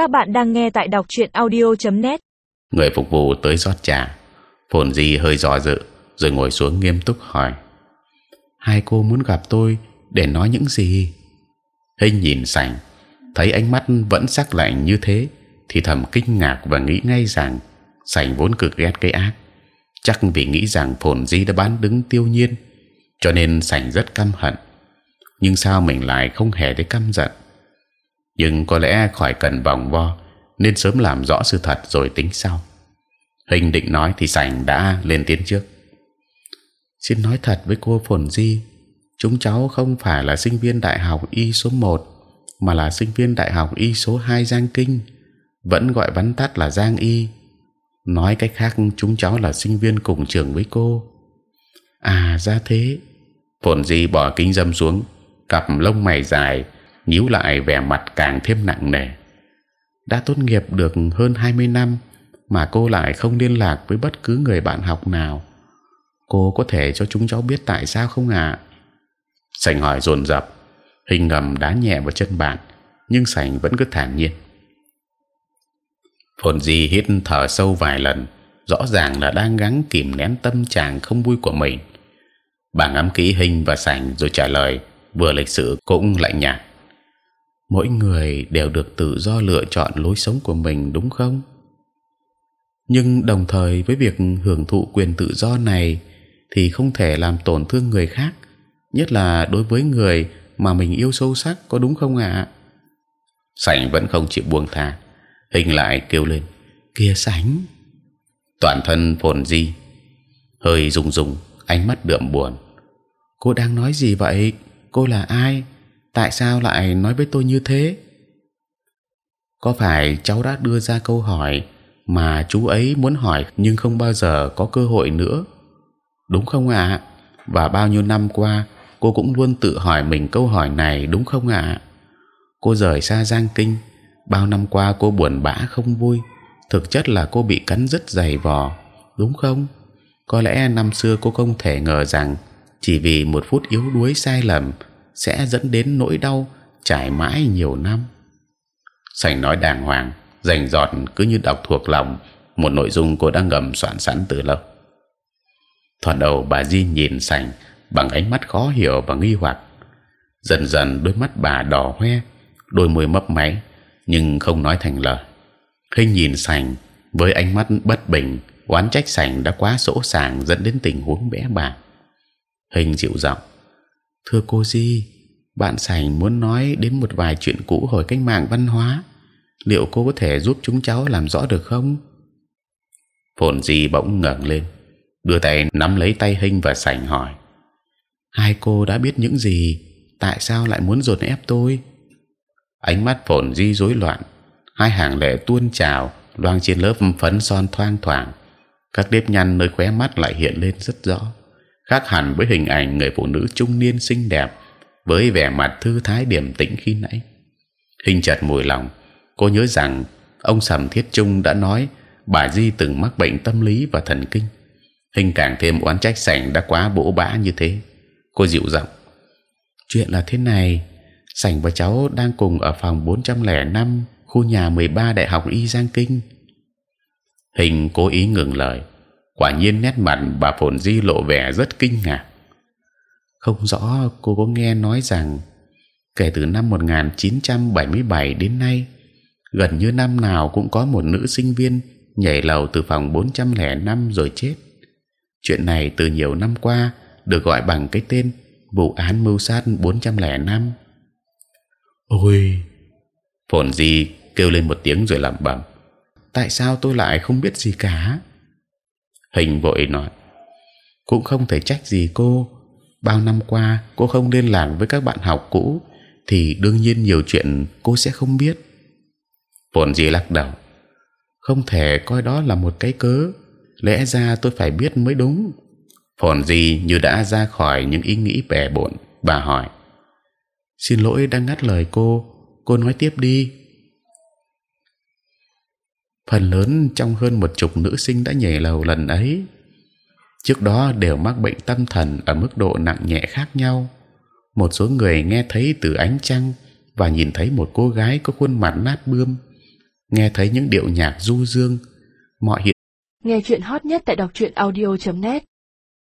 Các bạn đang nghe tại đọc truyện audio.net. Người phục vụ tới rót trà. Phồn Di hơi dò dự, rồi ngồi xuống nghiêm túc hỏi: Hai cô muốn gặp tôi để nói những gì? Hình nhìn sành, thấy ánh mắt vẫn sắc lạnh như thế, thì thầm kinh ngạc và nghĩ ngay rằng sành vốn cực ghét cái ác, chắc vì nghĩ rằng Phồn Di đã bán đứng tiêu nhiên, cho nên sành rất căm hận. Nhưng sao mình lại không hề thấy căm giận? Nhưng có lẽ khỏi cần vòng vo, nên sớm làm rõ sự thật rồi tính sau. Hình định nói thì sành đã lên tiếng trước. Xin nói thật với cô phồn di, chúng cháu không phải là sinh viên đại học y số 1 mà là sinh viên đại học y số 2 giang kinh, vẫn gọi vắn tắt là giang y. Nói cách khác, chúng cháu là sinh viên cùng trường với cô. À ra thế. Phồn di bỏ kính dâm xuống, cặp lông mày dài nhíu lại vẻ mặt càng thêm nặng nề. đã tốt nghiệp được hơn 20 năm mà cô lại không liên lạc với bất cứ người bạn học nào. cô có thể cho chúng cháu biết tại sao không ạ? À? sành hỏi dồn dập, hình ngầm đá nhẹ vào chân bạn, nhưng sành vẫn cứ thản nhiên. phồn di hít thở sâu vài lần, rõ ràng là đang gắng kìm nén tâm trạng không vui của mình. bà ngắm kỹ hình và sành rồi trả lời, vừa lịch sự cũng lạnh nhạt mỗi người đều được tự do lựa chọn lối sống của mình, đúng không? Nhưng đồng thời với việc hưởng thụ quyền tự do này thì không thể làm tổn thương người khác, nhất là đối với người mà mình yêu sâu sắc, có đúng không ạ? À? sảnh vẫn không chịu buông tha, hình lại kêu lên kia sánh toàn thân phồn di, hơi rung rung, ánh mắt đượm buồn. Cô đang nói gì vậy? Cô là ai? Tại sao lại nói với tôi như thế? Có phải cháu đã đưa ra câu hỏi mà chú ấy muốn hỏi nhưng không bao giờ có cơ hội nữa? Đúng không ạ? Và bao nhiêu năm qua, cô cũng luôn tự hỏi mình câu hỏi này, đúng không ạ? Cô rời xa giang kinh, bao năm qua cô buồn bã không vui. Thực chất là cô bị cắn rất dày vò, đúng không? Có lẽ năm xưa cô không thể ngờ rằng chỉ vì một phút yếu đuối sai lầm sẽ dẫn đến nỗi đau trải mãi nhiều năm. Sành nói đàng hoàng, rành rọt cứ như đọc thuộc lòng một nội dung cô đã ngầm soạn sẵn từ lâu. Thoạt đầu bà Di nhìn sành bằng ánh mắt khó hiểu và nghi hoặc. Dần dần đôi mắt bà đỏ hoe, đôi môi mấp máy, nhưng không nói thành lời. Hình nhìn sành với ánh mắt bất bình, oán trách sành đã quá sỗ sàng dẫn đến tình huống bẽ bàng. Hình dịu giọng thưa cô di, bạn sành muốn nói đến một vài chuyện cũ hồi cách mạng văn hóa. Liệu cô có thể giúp chúng cháu làm rõ được không? Phồn di bỗng ngẩng lên, đưa tay nắm lấy tay Hinh và sành hỏi. Hai cô đã biết những gì? Tại sao lại muốn dồn ép tôi? Ánh mắt phồn di rối loạn, hai hàng lệ tuôn trào, loang trên lớp phấn son thoang thoảng. Các nếp nhăn nơi khóe mắt lại hiện lên rất rõ khác hẳn với hình ảnh người phụ nữ trung niên xinh đẹp với vẻ mặt thư thái điềm tĩnh khi nãy. Hình chợt mùi lòng, cô nhớ rằng ông sầm thiết trung đã nói bà di từng mắc bệnh tâm lý và thần kinh. Hình càng thêm oán trách sảnh đã quá bỗ bã như thế. Cô dịu giọng: chuyện là thế này, sảnh và cháu đang cùng ở phòng 405 khu nhà 13 đại học y giang kinh. Hình cố ý ngừng lời quả nhiên nét mặt bà phồn di lộ vẻ rất kinh ngạc. Không rõ cô có nghe nói rằng kể từ năm 1977 đến nay gần như năm nào cũng có một nữ sinh viên nhảy lầu từ phòng 405 rồi chết. Chuyện này từ nhiều năm qua được gọi bằng cái tên vụ án mưu sát 405 ôi! Phồn di kêu lên một tiếng rồi lẩm bẩm. Tại sao tôi lại không biết gì cả hình vội nói, cũng không thể trách gì cô. Bao năm qua, cô không liên lạc với các bạn học cũ, thì đương nhiên nhiều chuyện cô sẽ không biết. Phồn gì lắc đầu, không thể coi đó là một cái cớ. Lẽ ra tôi phải biết mới đúng. Phồn gì như đã ra khỏi những ý nghĩ bẻ bộn, bà hỏi, xin lỗi đang ngắt lời cô. Cô nói tiếp đi phần lớn trong hơn một chục nữ sinh đã nhảy lầu lần ấy. Trước đó đều mắc bệnh tâm thần ở mức độ nặng nhẹ khác nhau. Một số người nghe thấy từ ánh trăng và nhìn thấy một cô gái có khuôn mặt nát bươm, nghe thấy những điệu nhạc du dương. Mọi hiện Nghe chuyện hot nhất tại đọc truyện audio.net